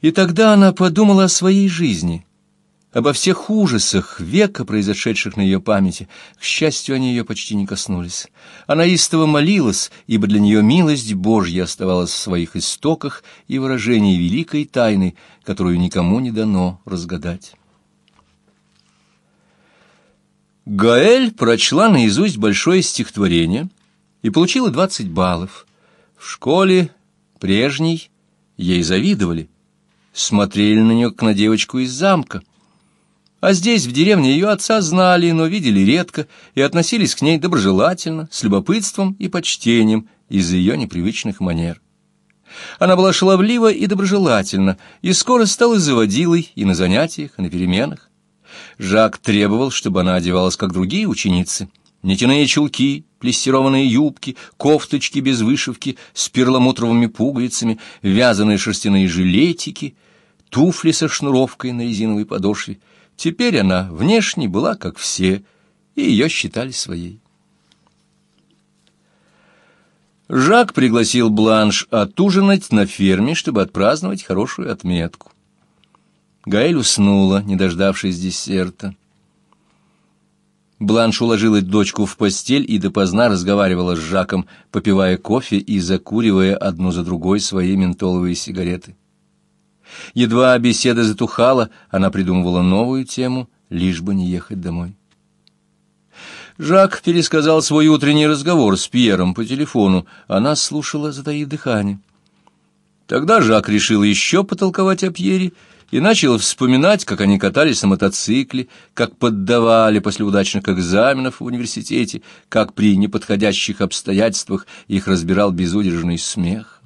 И тогда она подумала о своей жизни, обо всех ужасах века, произошедших на ее памяти. К счастью, они ее почти не коснулись. Она истово молилась, ибо для нее милость Божья оставалась в своих истоках и выражении великой тайны, которую никому не дано разгадать. Гаэль прочла наизусть большое стихотворение и получила двадцать баллов. В школе прежней ей завидовали, смотрели на нее, как на девочку из замка. А здесь, в деревне, ее отца знали, но видели редко и относились к ней доброжелательно, с любопытством и почтением из-за ее непривычных манер. Она была шаловлива и доброжелательна, и скоро стала заводилой и на занятиях, и на переменах. Жак требовал, чтобы она одевалась, как другие ученицы. Нетяные чулки, плессированные юбки, кофточки без вышивки с перламутровыми пуговицами, вязаные шерстяные жилетики, туфли со шнуровкой на резиновой подошве. Теперь она внешне была, как все, и ее считали своей. Жак пригласил Бланш отужинать на ферме, чтобы отпраздновать хорошую отметку. Гаэль уснула, не дождавшись десерта. Бланш уложила дочку в постель и допоздна разговаривала с Жаком, попивая кофе и закуривая одну за другой свои ментоловые сигареты. Едва беседа затухала, она придумывала новую тему, лишь бы не ехать домой. Жак пересказал свой утренний разговор с Пьером по телефону. Она слушала, затаив дыхание. Тогда Жак решил еще потолковать о Пьере и начал вспоминать, как они катались на мотоцикле, как поддавали после удачных экзаменов в университете, как при неподходящих обстоятельствах их разбирал безудержный смех.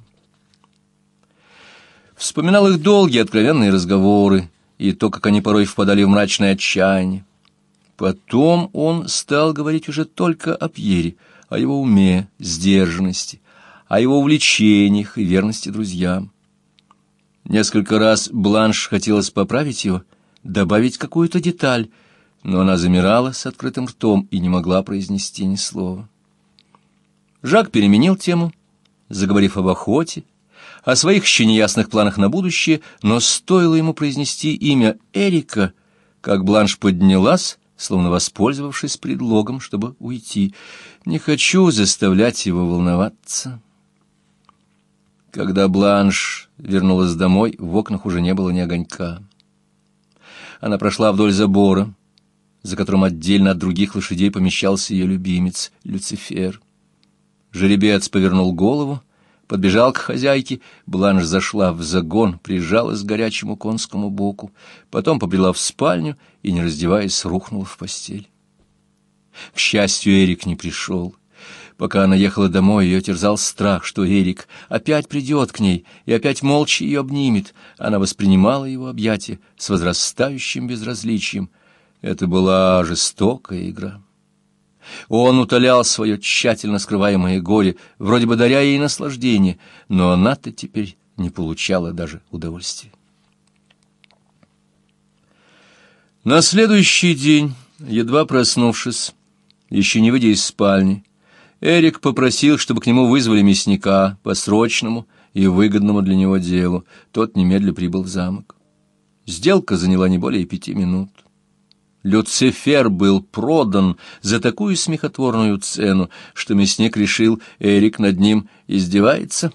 Вспоминал их долгие откровенные разговоры и то, как они порой впадали в мрачное отчаяние. Потом он стал говорить уже только о Пьере, о его уме, сдержанности, о его увлечениях и верности друзьям. Несколько раз Бланш хотелось поправить его, добавить какую-то деталь, но она замирала с открытым ртом и не могла произнести ни слова. Жак переменил тему, заговорив об охоте, о своих еще неясных планах на будущее, но стоило ему произнести имя Эрика, как Бланш поднялась, словно воспользовавшись предлогом, чтобы уйти. «Не хочу заставлять его волноваться». Когда Бланш вернулась домой, в окнах уже не было ни огонька. Она прошла вдоль забора, за которым отдельно от других лошадей помещался ее любимец, Люцифер. Жеребец повернул голову, подбежал к хозяйке, Бланш зашла в загон, прижалась к горячему конскому боку, потом побрела в спальню и, не раздеваясь, рухнула в постель. К счастью, Эрик не пришел. Пока она ехала домой, ее терзал страх, что Эрик опять придет к ней и опять молча ее обнимет. Она воспринимала его объятия с возрастающим безразличием. Это была жестокая игра. Он утолял свое тщательно скрываемое горе, вроде бы даря ей наслаждение, но она-то теперь не получала даже удовольствия. На следующий день, едва проснувшись, еще не выйдя из спальни, Эрик попросил, чтобы к нему вызвали мясника по срочному и выгодному для него делу. Тот немедля прибыл в замок. Сделка заняла не более пяти минут. Люцифер был продан за такую смехотворную цену, что мясник решил, Эрик над ним издевается.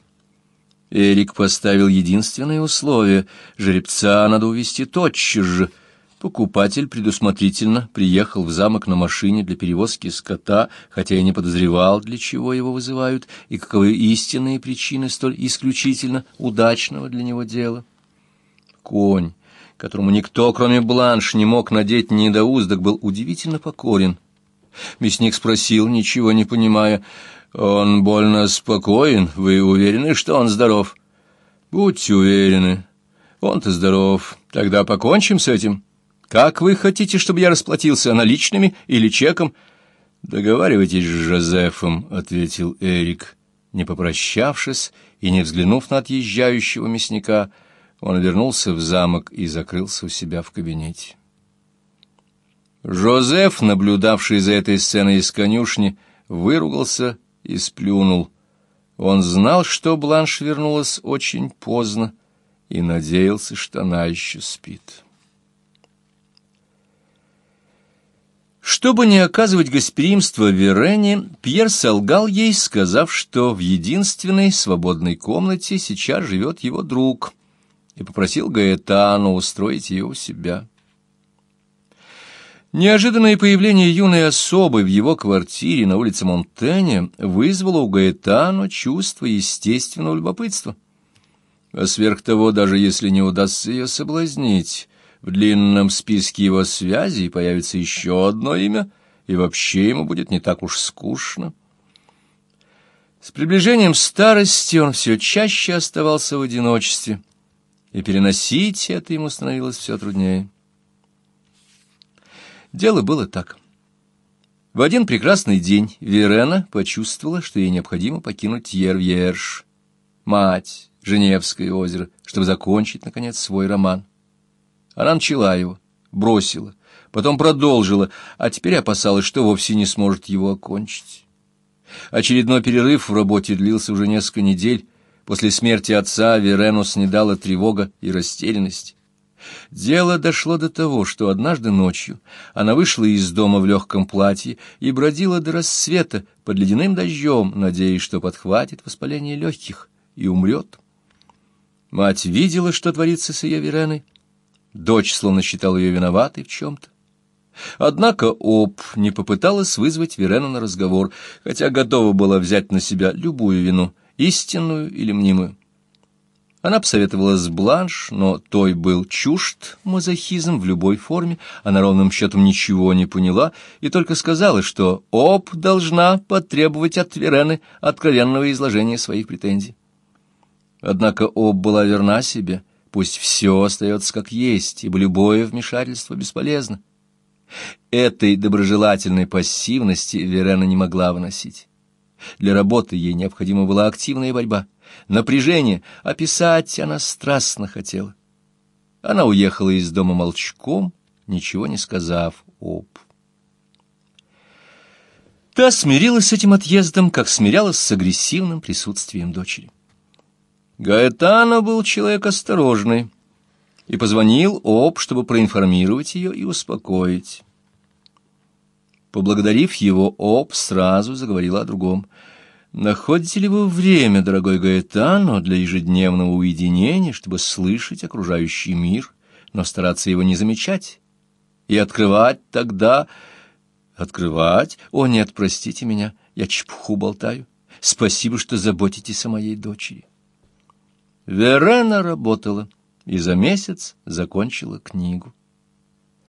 Эрик поставил единственное условие — жеребца надо увезти тотчас же — Покупатель предусмотрительно приехал в замок на машине для перевозки скота, хотя и не подозревал, для чего его вызывают и каковы истинные причины столь исключительно удачного для него дела. Конь, которому никто, кроме Бланш, не мог надеть недоуздок, был удивительно покорен. Мясник спросил, ничего не понимая, «Он больно спокоен, вы уверены, что он здоров?» «Будьте уверены, он-то здоров, тогда покончим с этим». Как вы хотите, чтобы я расплатился наличными или чеком? Договаривайтесь с Жозефом, ответил Эрик, не попрощавшись и не взглянув на отъезжающего мясника. Он вернулся в замок и закрылся у себя в кабинете. Жозеф, наблюдавший за этой сценой из конюшни, выругался и сплюнул. Он знал, что Бланш вернулась очень поздно и надеялся, что она еще спит. Чтобы не оказывать гостеприимства Верене, Пьер солгал ей, сказав, что в единственной свободной комнате сейчас живет его друг, и попросил Гаэтану устроить ее у себя. Неожиданное появление юной особы в его квартире на улице Монтене вызвало у Гаэтано чувство естественного любопытства. А сверх того, даже если не удастся ее соблазнить, в длинном списке его связей появится еще одно имя, и вообще ему будет не так уж скучно. С приближением старости он все чаще оставался в одиночестве, и переносить это ему становилось все труднее. Дело было так. В один прекрасный день Верена почувствовала, что ей необходимо покинуть Ервьерш, мать, Женевское озеро, чтобы закончить, наконец, свой роман. Она начала его, бросила, потом продолжила, а теперь опасалась, что вовсе не сможет его окончить. Очередной перерыв в работе длился уже несколько недель. После смерти отца Верену снедала тревога и растерянность. Дело дошло до того, что однажды ночью она вышла из дома в легком платье и бродила до рассвета под ледяным дождем, надеясь, что подхватит воспаление легких и умрет. Мать видела, что творится с ее Вереной. Дочь словно считала ее виноватой в чем-то. Однако Об не попыталась вызвать Верену на разговор, хотя готова была взять на себя любую вину, истинную или мнимую. Она посоветовала с Бланш, но той был чужд мазохизм в любой форме, она ровным счетом ничего не поняла и только сказала, что Об должна потребовать от Верены откровенного изложения своих претензий. Однако Об была верна себе, пусть все остается как есть, ибо любое вмешательство бесполезно. Этой доброжелательной пассивности Верена не могла выносить. Для работы ей необходима была активная борьба — напряжение, описать она страстно хотела. Она уехала из дома молчком, ничего не сказав об. Та смирилась с этим отъездом, как смирялась с агрессивным присутствием дочери. Гаэтано был человек осторожный и позвонил Об, чтобы проинформировать ее и успокоить. Поблагодарив его, Об сразу заговорила о другом — Находите ли вы время, дорогой Гаэтано, для ежедневного уединения, чтобы слышать окружающий мир, но стараться его не замечать? И открывать тогда... Открывать? О, нет, простите меня, я чепуху болтаю. Спасибо, что заботитесь о моей дочери. Верена работала и за месяц закончила книгу.